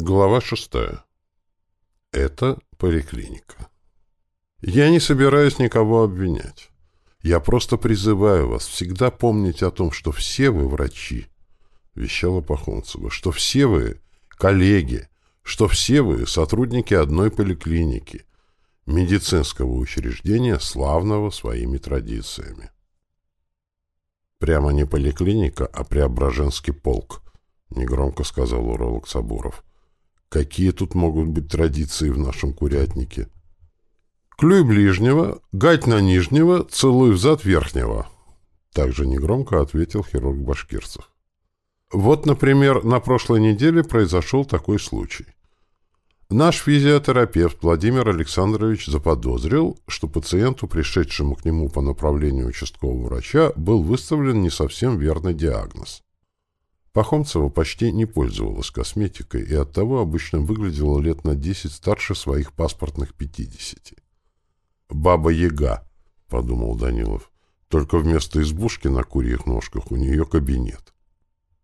Глава шестая. Это поликлиника. Я не собираюсь никого обвинять. Я просто призываю вас всегда помнить о том, что все вы врачи, вещала Пахомцева, что все вы коллеги, что все вы сотрудники одной поликлиники, медицинского учреждения, славного своими традициями. Прямо не поликлиника, а Преображенский полк, негромко сказал уролог Сабуров. Какие тут могут быть традиции в нашем курятнике? Клюй ближнего, гать на нижнего, целуй взад верхнего. Также негромко ответил хирург Башкирцев. Вот, например, на прошлой неделе произошел такой случай. Наш физиотерапевт Владимир Александрович заподозрил, что пациенту, пришедшему к нему по направлению участкового врача, был выставлен не совсем верный диагноз. Пахомцева почти не пользовалась косметикой и оттого обычно выглядела лет на 10 старше своих паспортных 50. «Баба-яга», — подумал Данилов, — «только вместо избушки на курьих ножках у нее кабинет».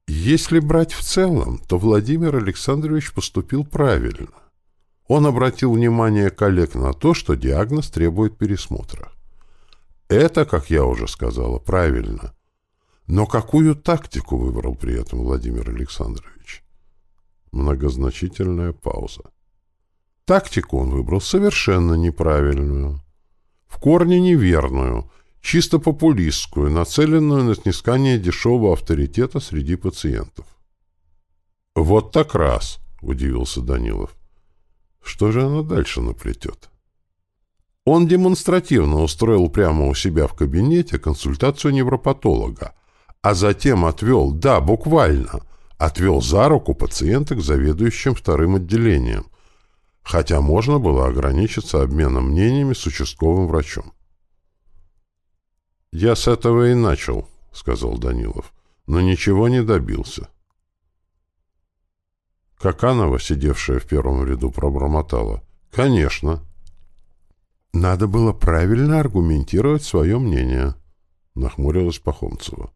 Если брать в целом, то Владимир Александрович поступил правильно. Он обратил внимание коллег на то, что диагноз требует пересмотра. Это, как я уже сказала, правильно — но какую тактику выбрал при этом Владимир Александрович? Многозначительная пауза. Тактику он выбрал совершенно неправильную. В корне неверную, чисто популистскую, нацеленную на снискание дешевого авторитета среди пациентов. «Вот так раз!» — удивился Данилов. «Что же она дальше наплетет?» Он демонстративно устроил прямо у себя в кабинете консультацию невропатолога, а затем отвел, да, буквально, отвел за руку пациента к заведующим вторым отделением, хотя можно было ограничиться обменом мнениями с участковым врачом. «Я с этого и начал», — сказал Данилов, — «но ничего не добился». Каканова, сидевшая в первом ряду, пробормотала. «Конечно». «Надо было правильно аргументировать свое мнение», — нахмурилась Пахомцева.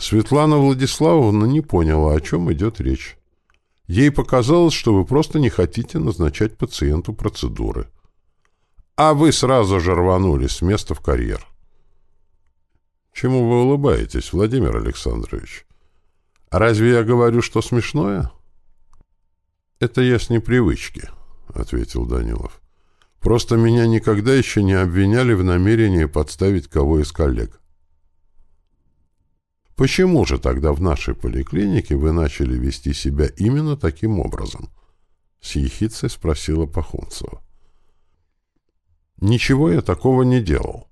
Светлана Владиславовна не поняла, о чем идет речь. Ей показалось, что вы просто не хотите назначать пациенту процедуры. А вы сразу же рванули с места в карьер. Чему вы улыбаетесь, Владимир Александрович? Разве я говорю, что смешное? Это я с непривычки, ответил Данилов. Просто меня никогда еще не обвиняли в намерении подставить кого из коллег. Почему же тогда в нашей поликлинике вы начали вести себя именно таким образом? С ехицей спросила Пахунцева. Ничего я такого не делал.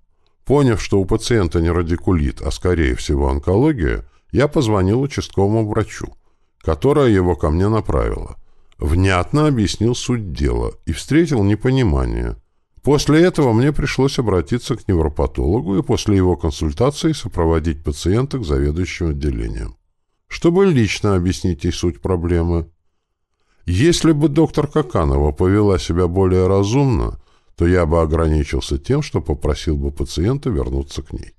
Поняв, что у пациента не радикулит, а скорее всего онкология, я позвонил участковому врачу, которая его ко мне направила. Внятно объяснил суть дела и встретил непонимание – После этого мне пришлось обратиться к невропатологу и после его консультации сопроводить пациента к заведующему отделением, чтобы лично объяснить ей суть проблемы. Если бы доктор Каканова повела себя более разумно, то я бы ограничился тем, что попросил бы пациента вернуться к ней.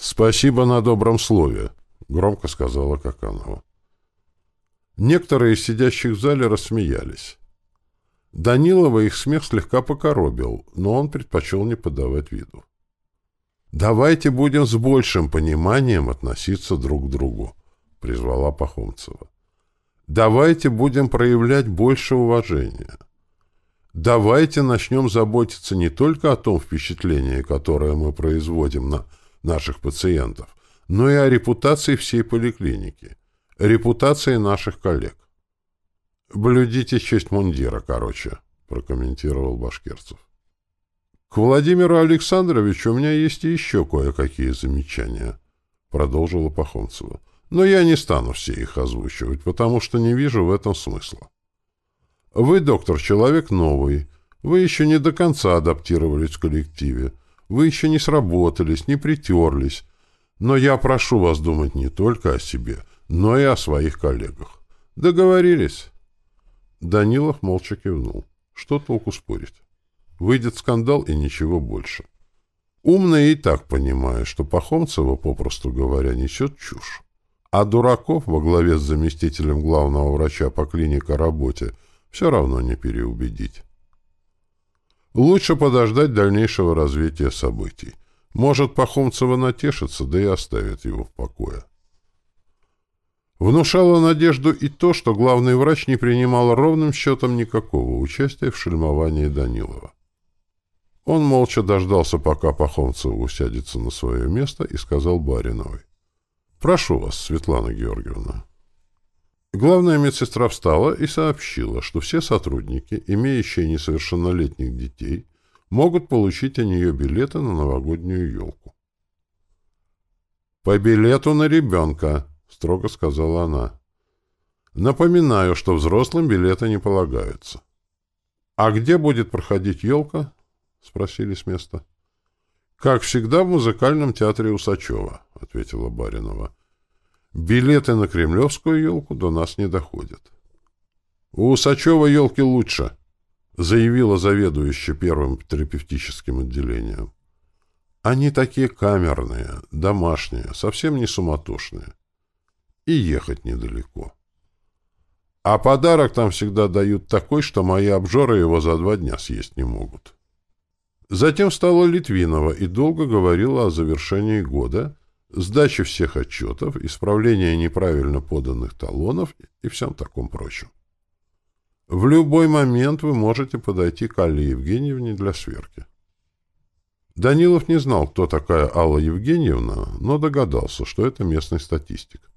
«Спасибо на добром слове», — громко сказала Каканова. Некоторые из сидящих в зале рассмеялись. Данилова их смех слегка покоробил, но он предпочел не подавать виду. «Давайте будем с большим пониманием относиться друг к другу», — призвала Пахомцева. «Давайте будем проявлять больше уважения. Давайте начнем заботиться не только о том впечатлении, которое мы производим на наших пациентов, но и о репутации всей поликлиники, репутации наших коллег. «Блюдите честь мундира, короче», — прокомментировал Башкирцев. «К Владимиру Александровичу у меня есть еще кое-какие замечания», — продолжила Пахомцева. «Но я не стану все их озвучивать, потому что не вижу в этом смысла. Вы, доктор, человек новый. Вы еще не до конца адаптировались в коллективе. Вы еще не сработались, не притерлись. Но я прошу вас думать не только о себе, но и о своих коллегах. Договорились?» Данилов молча кивнул. Что толку спорить? Выйдет скандал и ничего больше. Умный и так понимает, что Пахомцева, попросту говоря, несет чушь. А дураков во главе с заместителем главного врача по клинике работе все равно не переубедить. Лучше подождать дальнейшего развития событий. Может, Пахомцева натешится, да и оставит его в покое. Внушало надежду и то, что главный врач не принимал ровным счетом никакого участия в шельмовании Данилова. Он молча дождался, пока Пахомцева усядется на свое место, и сказал Бариновой. «Прошу вас, Светлана Георгиевна». Главная медсестра встала и сообщила, что все сотрудники, имеющие несовершеннолетних детей, могут получить у нее билеты на новогоднюю елку. «По билету на ребенка», — строго сказала она. «Напоминаю, что взрослым билеты не полагаются». «А где будет проходить елка?» — спросили с места. «Как всегда в музыкальном театре Усачева», — ответила Баринова. «Билеты на кремлевскую елку до нас не доходят». «У Усачева елки лучше», — заявила заведующая первым терапевтическим отделением. «Они такие камерные, домашние, совсем не суматошные и ехать недалеко. А подарок там всегда дают такой, что мои обжоры его за два дня съесть не могут. Затем встала Литвинова и долго говорила о завершении года, сдаче всех отчетов, исправлении неправильно поданных талонов и всем таком прочем. В любой момент вы можете подойти к Алле Евгеньевне для сверки. Данилов не знал, кто такая Алла Евгеньевна, но догадался, что это местный статистик.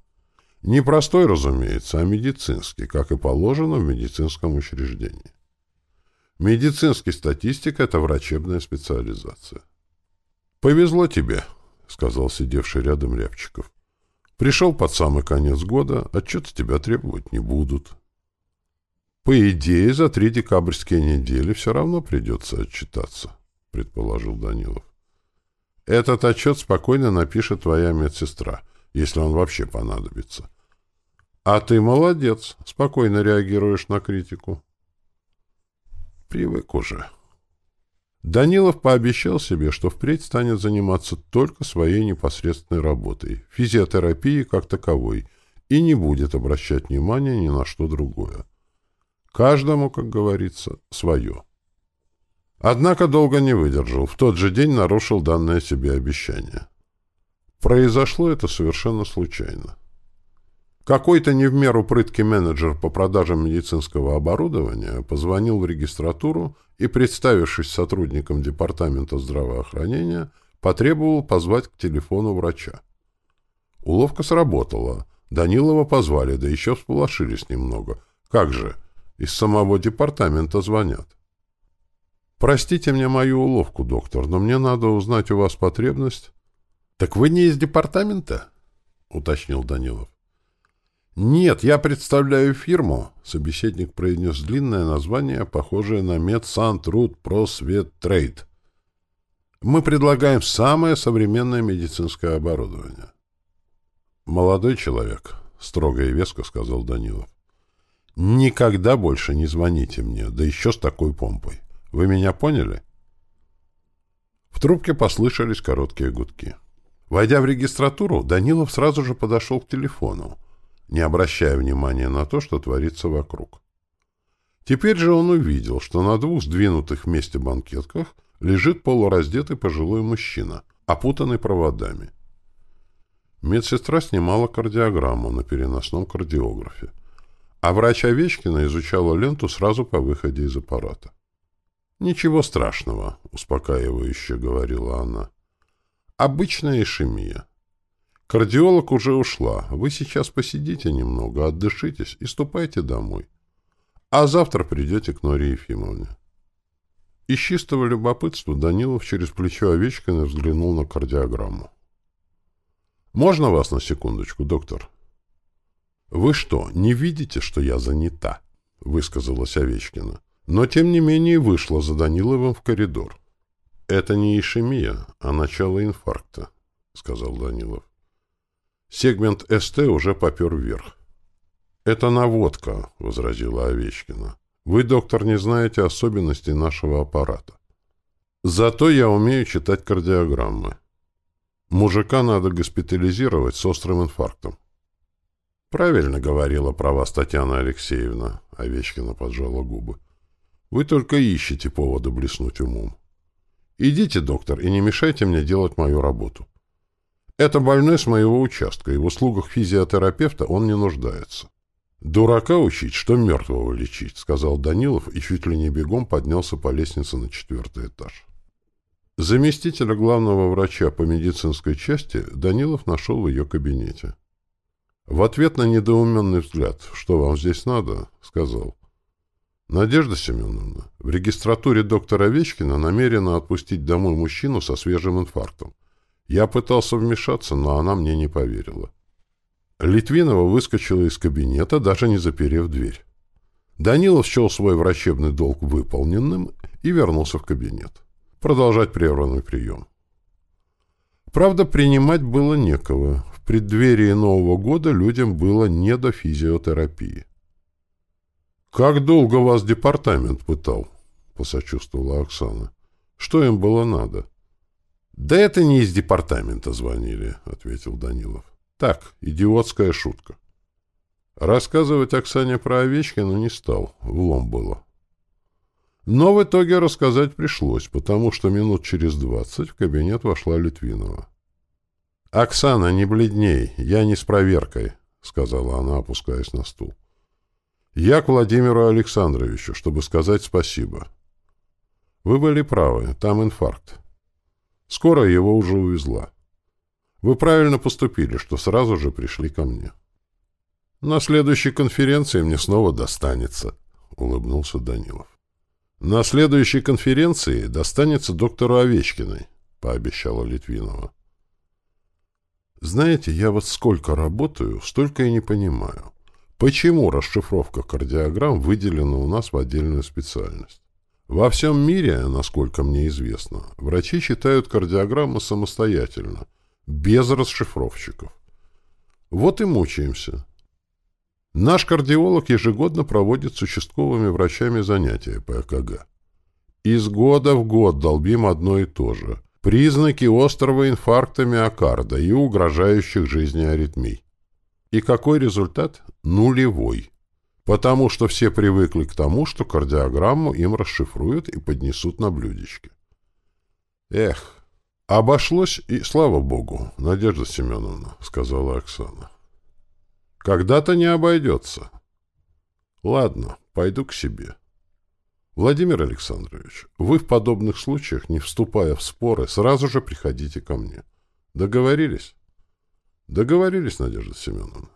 Не простой, разумеется, а медицинский, как и положено в медицинском учреждении. Медицинский статистик – это врачебная специализация. «Повезло тебе», — сказал сидевший рядом Рябчиков. «Пришел под самый конец года, отчеты тебя требовать не будут». «По идее, за три декабрьские недели все равно придется отчитаться», — предположил Данилов. «Этот отчет спокойно напишет твоя медсестра» если он вообще понадобится. А ты молодец, спокойно реагируешь на критику. Привык уже. Данилов пообещал себе, что впредь станет заниматься только своей непосредственной работой, физиотерапией как таковой, и не будет обращать внимания ни на что другое. Каждому, как говорится, свое. Однако долго не выдержал, в тот же день нарушил данное себе обещание. Произошло это совершенно случайно. Какой-то не в меру прыткий менеджер по продажам медицинского оборудования позвонил в регистратуру и, представившись сотрудником департамента здравоохранения, потребовал позвать к телефону врача. Уловка сработала. Данилова позвали, да еще всполошились немного. Как же, из самого департамента звонят. «Простите мне мою уловку, доктор, но мне надо узнать у вас потребность «Так вы не из департамента?» — уточнил Данилов. «Нет, я представляю фирму», — собеседник произнес длинное название, похожее на Медсантруд Просвет Трейд. «Мы предлагаем самое современное медицинское оборудование». «Молодой человек», — строго и веско сказал Данилов, — «никогда больше не звоните мне, да еще с такой помпой. Вы меня поняли?» В трубке послышались короткие гудки. Войдя в регистратуру, Данилов сразу же подошел к телефону, не обращая внимания на то, что творится вокруг. Теперь же он увидел, что на двух сдвинутых вместе банкетках лежит полураздетый пожилой мужчина, опутанный проводами. Медсестра снимала кардиограмму на переносном кардиографе, а врач Овечкина изучала ленту сразу по выходе из аппарата. «Ничего страшного», — успокаивающе говорила она. Обычная ишемия. Кардиолог уже ушла. Вы сейчас посидите немного, отдышитесь и ступайте домой. А завтра придете к Норе Ефимовне. Из чистого любопытства Данилов через плечо Овечкина взглянул на кардиограмму. «Можно вас на секундочку, доктор?» «Вы что, не видите, что я занята?» — высказалась Овечкина. Но, тем не менее, вышла за Даниловым в коридор. «Это не ишемия, а начало инфаркта», — сказал Данилов. Сегмент СТ уже попер вверх. «Это наводка», — возразила Овечкина. «Вы, доктор, не знаете особенностей нашего аппарата. Зато я умею читать кардиограммы. Мужика надо госпитализировать с острым инфарктом. Правильно говорила про вас Татьяна Алексеевна, Овечкина поджала губы. Вы только ищете повода блеснуть умом. Идите, доктор, и не мешайте мне делать мою работу. Это больной с моего участка, и в услугах физиотерапевта он не нуждается. «Дурака учить, что мертвого лечить», — сказал Данилов и чуть ли не бегом поднялся по лестнице на четвертый этаж. Заместителя главного врача по медицинской части Данилов нашел в ее кабинете. В ответ на недоуменный взгляд «Что вам здесь надо?» сказал «Надежда Семеновна, в регистратуре доктора Овечкина намерена отпустить домой мужчину со свежим инфарктом. Я пытался вмешаться, но она мне не поверила». Литвинова выскочила из кабинета, даже не заперев дверь. Данилов счел свой врачебный долг выполненным и вернулся в кабинет. Продолжать прерванный прием. Правда, принимать было некого. В преддверии Нового года людям было не до физиотерапии. «Как долго вас департамент пытал?» — посочувствовала Оксана. «Что им было надо?» «Да это не из департамента звонили», — ответил Данилов. Так, идиотская шутка. Рассказывать Оксане про Овечкина не стал, влом было. Но в итоге рассказать пришлось, потому что минут через двадцать в кабинет вошла Литвинова. «Оксана, не бледней, я не с проверкой», — сказала она, опускаясь на стул. «Я к Владимиру Александровичу, чтобы сказать спасибо. Вы были правы, там инфаркт. Скоро его уже увезла. Вы правильно поступили, что сразу же пришли ко мне. На следующей конференции мне снова достанется, улыбнулся Данилов. На следующей конференции достанется доктору Овечкиной, пообещала Литвинова. Знаете, я вот сколько работаю, столько и не понимаю. Почему расшифровка кардиограмм выделена у нас в отдельную специальность? Во всем мире, насколько мне известно, врачи читают кардиограммы самостоятельно – без расшифровщиков. Вот и мучаемся. Наш кардиолог ежегодно проводит с участковыми врачами занятия по ЭКГ. Из года в год долбим одно и то же. Признаки острого инфаркта миокарда и угрожающих жизни аритмий. И какой результат? Нулевой. Потому что все привыкли к тому, что кардиограмму им расшифруют и поднесут на блюдечке. Эх, «Обошлось, и слава богу, Надежда Семеновна», — сказала Оксана. «Когда-то не обойдется». «Ладно, пойду к себе». «Владимир Александрович, вы в подобных случаях, не вступая в споры, сразу же приходите ко мне. Договорились?» «Договорились, Надежда Семеновна».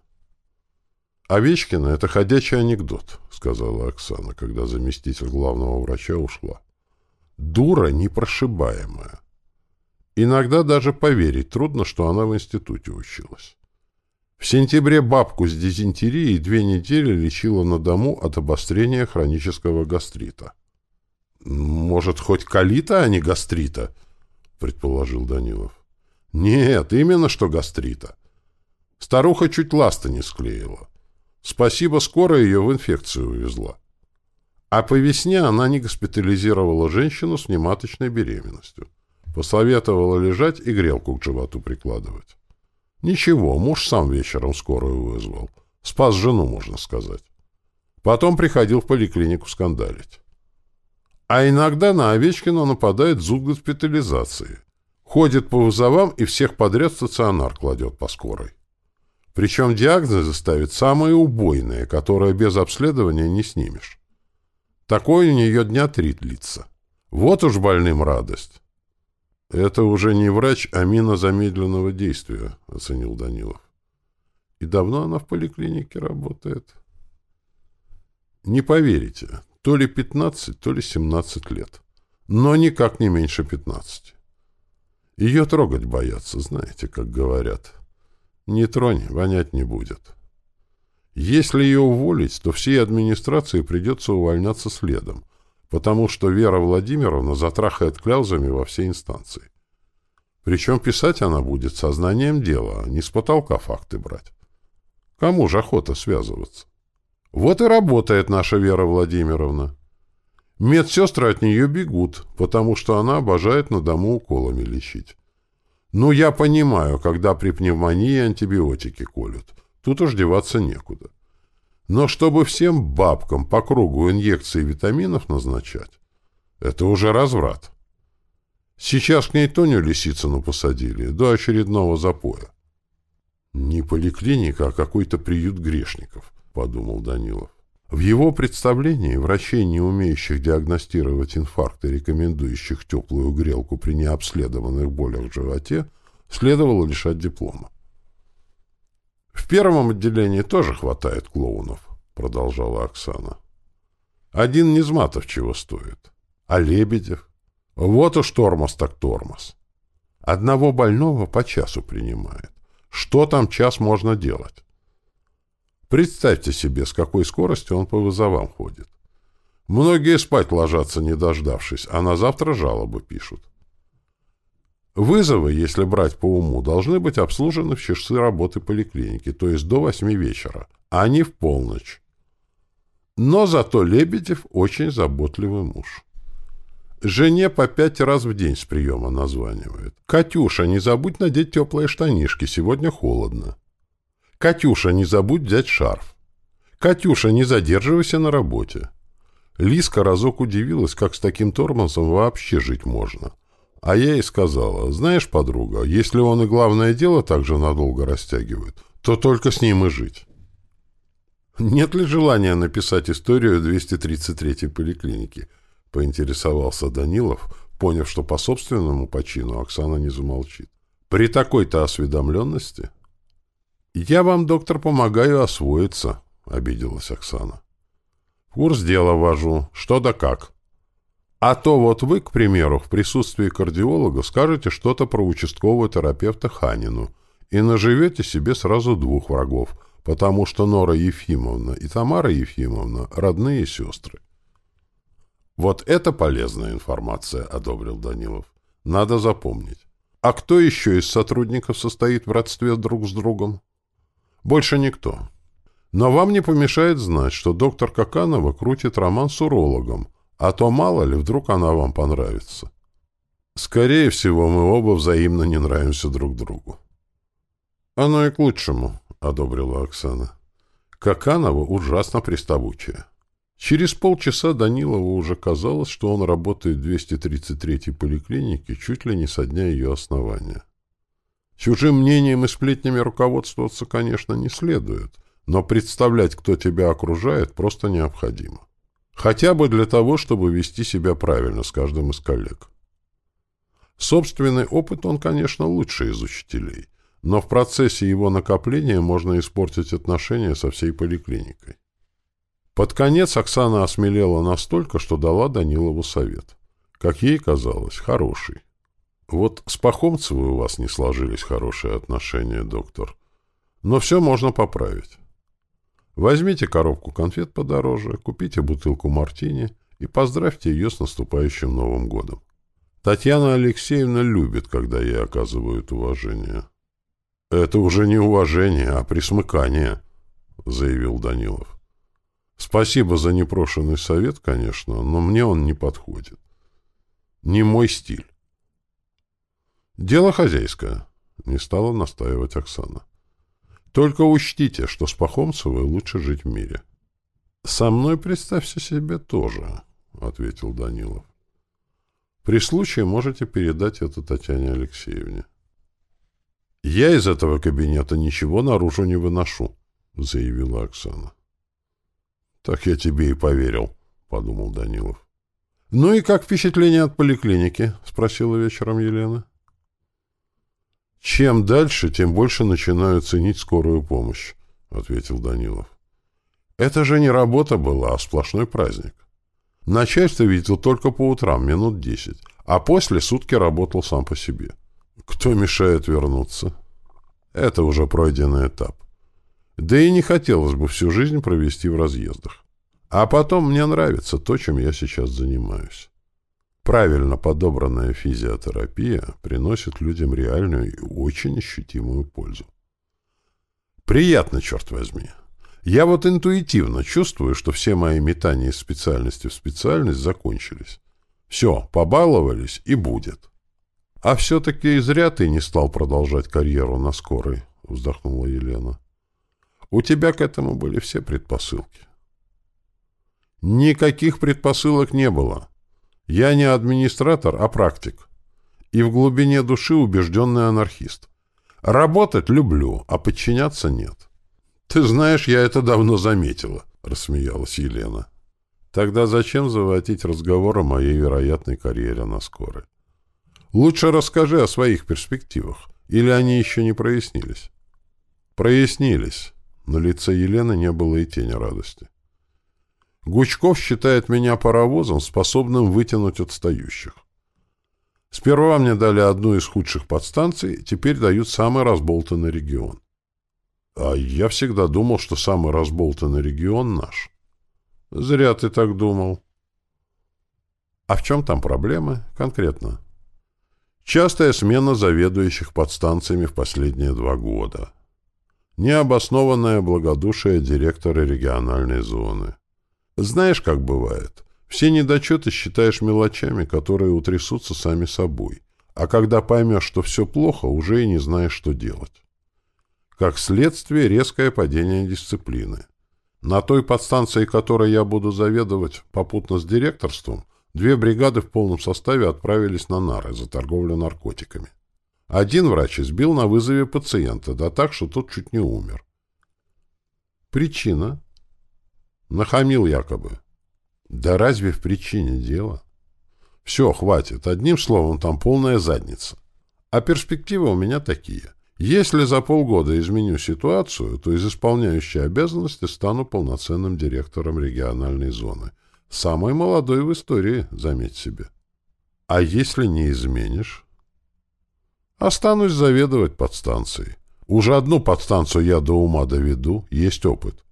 «Овечкина — это ходячий анекдот», — сказала Оксана, когда заместитель главного врача ушла. «Дура непрошибаемая. Иногда даже поверить трудно, что она в институте училась. В сентябре бабку с дизентерией две недели лечила на дому от обострения хронического гастрита. «Может, хоть колита, а не гастрита?» — предположил Данилов. «Нет, именно что гастрита. Старуха чуть ласта не склеила. Спасибо, скоро ее в инфекцию увезла. А по весне она не госпитализировала женщину с нематочной беременностью. Посоветовала лежать и грелку к животу прикладывать. Ничего, муж сам вечером скорую вызвал. Спас жену, можно сказать. Потом приходил в поликлинику скандалить. А иногда на Овечкина нападает зуд госпитализации. Ходит по вызовам и всех подряд стационар кладет по скорой. Причем диагнозы ставит самые убойные, которые без обследования не снимешь. Такое у нее дня три длится. Вот уж больным радость. «Это уже не врач, а мина замедленного действия», — оценил Данилов. «И давно она в поликлинике работает?» «Не поверите, то ли 15, то ли 17 лет. Но никак не меньше 15. Ее трогать боятся, знаете, как говорят. Не тронь, вонять не будет. Если ее уволить, то всей администрации придется увольняться следом, потому что Вера Владимировна затрахает кляузами во все инстанции. Причем писать она будет сознанием дела, а не с потолка факты брать. Кому же охота связываться? Вот и работает наша Вера Владимировна. Медсестры от нее бегут, потому что она обожает на дому уколами лечить. Ну, я понимаю, когда при пневмонии антибиотики колют. тут уж деваться некуда. Но чтобы всем бабкам по кругу инъекции витаминов назначать, это уже разврат. Сейчас к ней Тоню Лисицыну посадили до очередного запоя. Не поликлиника, а какой-то приют грешников, подумал Данилов. В его представлении врачей, не умеющих диагностировать инфаркт и рекомендующих теплую грелку при необследованных болях в животе, следовало лишать диплома. «В первом отделении тоже хватает клоунов», — продолжала Оксана. «Один Низматов чего стоит. А Лебедев? Вот уж тормоз так тормоз. Одного больного по часу принимает. Что там час можно делать? Представьте себе, с какой скоростью он по вызовам ходит. Многие спать ложатся, не дождавшись, а на завтра жалобы пишут. Вызовы, если брать по уму, должны быть обслужены в часы работы поликлиники, то есть до восьми вечера, а не в полночь. Но зато Лебедев очень заботливый муж. Жене по пять раз в день с приема названивает. «Катюша, не забудь надеть теплые штанишки, сегодня холодно». «Катюша, не забудь взять шарф». «Катюша, не задерживайся на работе». Лиска разок удивилась, как с таким тормозом вообще жить можно. А я ей сказала, знаешь, подруга, если он и главное дело так же надолго растягивает, то только с ним и жить. Нет ли желания написать историю 233-й поликлиники? Поинтересовался Данилов, поняв, что по собственному почину Оксана не замолчит. При такой-то осведомленности? Я вам, доктор, помогаю освоиться, обиделась Оксана. Курс дела вожу. Что да как. А то вот вы, к примеру, в присутствии кардиолога скажете что-то про участкового терапевта Ханину и наживете себе сразу двух врагов, потому что Нора Ефимовна и Тамара Ефимовна — родные сестры. «Вот это полезная информация», — одобрил Данилов. «Надо запомнить. А кто еще из сотрудников состоит в родстве друг с другом?» «Больше никто. Но вам не помешает знать, что доктор Каканова крутит роман с урологом, а то мало ли, вдруг она вам понравится. Скорее всего, мы оба взаимно не нравимся друг другу. Оно и к лучшему, — одобрила Оксана. Каканова ужасно приставучая. Через полчаса Данилову уже казалось, что он работает в 233-й поликлинике чуть ли не со дня ее основания. Чужим мнением и сплетнями руководствоваться, конечно, не следует, но представлять, кто тебя окружает, просто необходимо. Хотя бы для того, чтобы вести себя правильно с каждым из коллег. Собственный опыт он, конечно, лучше из учителей, но в процессе его накопления можно испортить отношения со всей поликлиникой. Под конец Оксана осмелела настолько, что дала Данилову совет. Как ей казалось, хороший. Вот с Пахомцевой у вас не сложились хорошие отношения, доктор. Но все можно поправить. Возьмите коробку конфет подороже, купите бутылку мартини и поздравьте ее с наступающим Новым годом. Татьяна Алексеевна любит, когда ей оказывают уважение. — Это уже не уважение, а присмыкание, — заявил Данилов. — Спасибо за непрошенный совет, конечно, но мне он не подходит. Не мой стиль. — Дело хозяйское, — не стала настаивать Оксана. — только учтите, что с Пахомцевой лучше жить в мире. — Со мной, представьте себе, тоже, — ответил Данилов. — При случае можете передать это Татьяне Алексеевне. — Я из этого кабинета ничего наружу не выношу, — заявила Оксана. — Так я тебе и поверил, — подумал Данилов. — Ну и как впечатление от поликлиники? — спросила вечером Елена. — «Чем дальше, тем больше начинаю ценить скорую помощь», — ответил Данилов. «Это же не работа была, а сплошной праздник. Начальство видел только по утрам, минут десять, а после сутки работал сам по себе. Кто мешает вернуться? Это уже пройденный этап. Да и не хотелось бы всю жизнь провести в разъездах. А потом мне нравится то, чем я сейчас занимаюсь. Правильно подобранная физиотерапия приносит людям реальную и очень ощутимую пользу. Приятно, черт возьми. Я вот интуитивно чувствую, что все мои метания из специальности в специальность закончились. Все, побаловались и будет. А все-таки зря ты не стал продолжать карьеру на скорой, вздохнула Елена. У тебя к этому были все предпосылки. Никаких предпосылок не было. Я не администратор, а практик. И в глубине души убежденный анархист. Работать люблю, а подчиняться нет. Ты знаешь, я это давно заметила, рассмеялась Елена. Тогда зачем заводить разговор о моей вероятной карьере на скорой? Лучше расскажи о своих перспективах. Или они еще не прояснились? Прояснились. На лице Елены не было и тени радости. Гучков считает меня паровозом, способным вытянуть отстающих. Сперва мне дали одну из худших подстанций, теперь дают самый разболтанный регион. А я всегда думал, что самый разболтанный регион наш. Зря ты так думал. А в чем там проблемы конкретно? Частая смена заведующих подстанциями в последние два года. Необоснованное благодушие директора региональной зоны. Знаешь, как бывает? Все недочеты считаешь мелочами, которые утрясутся сами собой. А когда поймешь, что все плохо, уже и не знаешь, что делать. Как следствие, резкое падение дисциплины. На той подстанции, которой я буду заведовать попутно с директорством, две бригады в полном составе отправились на нары за торговлю наркотиками. Один врач избил на вызове пациента, да так, что тот чуть не умер. Причина? Нахамил якобы. Да разве в причине дело? Все, хватит. Одним словом, там полная задница. А перспективы у меня такие. Если за полгода изменю ситуацию, то из исполняющей обязанности стану полноценным директором региональной зоны. Самой молодой в истории, заметь себе. А если не изменишь? Останусь заведовать подстанцией. Уже одну подстанцию я до ума доведу, есть опыт.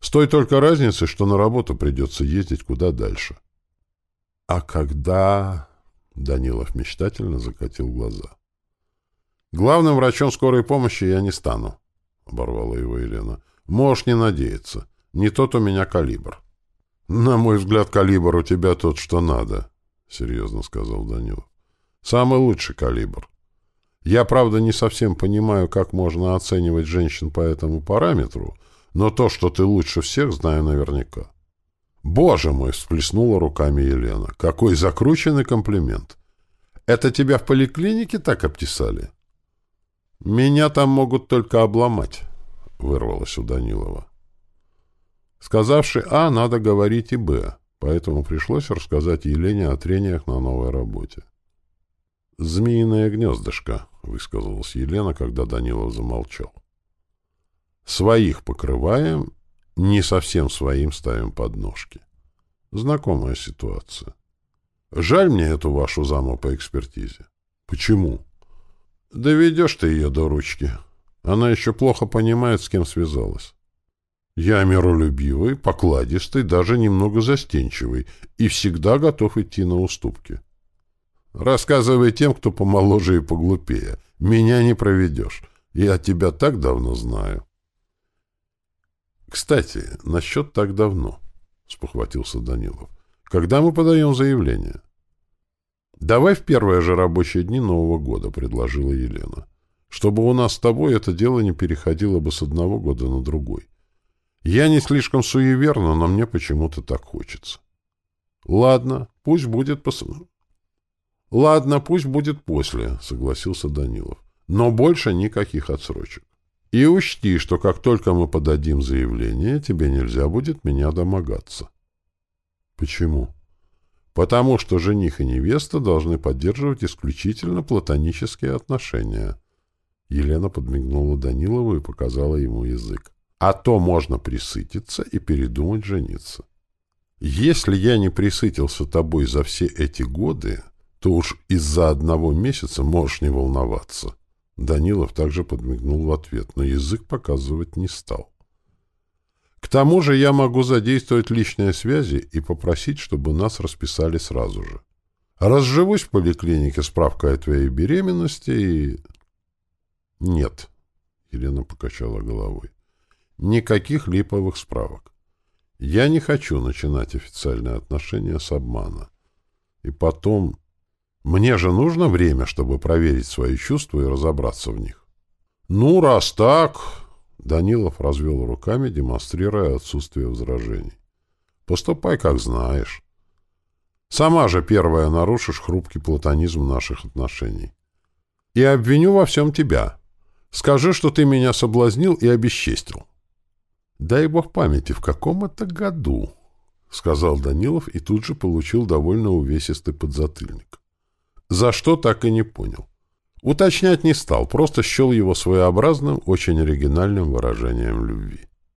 С той только разницей, что на работу придется ездить куда дальше. А когда... Данилов мечтательно закатил глаза. Главным врачом скорой помощи я не стану, оборвала его Елена. Можешь не надеяться. Не тот у меня калибр. На мой взгляд, калибр у тебя тот, что надо, серьезно сказал Данилов. Самый лучший калибр. Я, правда, не совсем понимаю, как можно оценивать женщин по этому параметру, но то, что ты лучше всех, знаю наверняка. «Боже мой!» — всплеснула руками Елена. «Какой закрученный комплимент! Это тебя в поликлинике так обтесали?» «Меня там могут только обломать», — вырвалось у Данилова. Сказавши «А», надо говорить и «Б», поэтому пришлось рассказать Елене о трениях на новой работе. «Змеиное гнездышко», — высказалась Елена, когда Данилов замолчал. «Своих покрываем, не совсем своим ставим подножки. Знакомая ситуация. Жаль мне эту вашу заму по экспертизе. Почему? Доведешь ты ее до ручки. Она еще плохо понимает, с кем связалась. Я миролюбивый, покладистый, даже немного застенчивый и всегда готов идти на уступки. Рассказывай тем, кто помоложе и поглупее. Меня не проведешь. Я тебя так давно знаю. Кстати, насчет так давно, — спохватился Данилов. Когда мы подаем заявление? Давай в первые же рабочие дни Нового года, — предложила Елена. Чтобы у нас с тобой это дело не переходило бы с одного года на другой. Я не слишком суеверна, но мне почему-то так хочется. Ладно, пусть будет пос... «Ладно, пусть будет после», — согласился Данилов. «Но больше никаких отсрочек. И учти, что как только мы подадим заявление, тебе нельзя будет меня домогаться». «Почему?» «Потому что жених и невеста должны поддерживать исключительно платонические отношения». Елена подмигнула Данилову и показала ему язык. «А то можно присытиться и передумать жениться». «Если я не присытился тобой за все эти годы, то уж из-за одного месяца можешь не волноваться. Данилов также подмигнул в ответ, но язык показывать не стал. К тому же я могу задействовать личные связи и попросить, чтобы нас расписали сразу же. Разживусь в поликлинике справкой о твоей беременности и... Нет, Елена покачала головой. Никаких липовых справок. Я не хочу начинать официальные отношения с обмана. И потом мне же нужно время, чтобы проверить свои чувства и разобраться в них. Ну, раз так, Данилов развел руками, демонстрируя отсутствие возражений. Поступай, как знаешь. Сама же первая нарушишь хрупкий платонизм наших отношений. И обвиню во всем тебя. Скажи, что ты меня соблазнил и обесчестил. Дай бог памяти, в каком это году, — сказал Данилов и тут же получил довольно увесистый подзатыльник. За что, так и не понял. Уточнять не стал, просто счел его своеобразным, очень оригинальным выражением любви.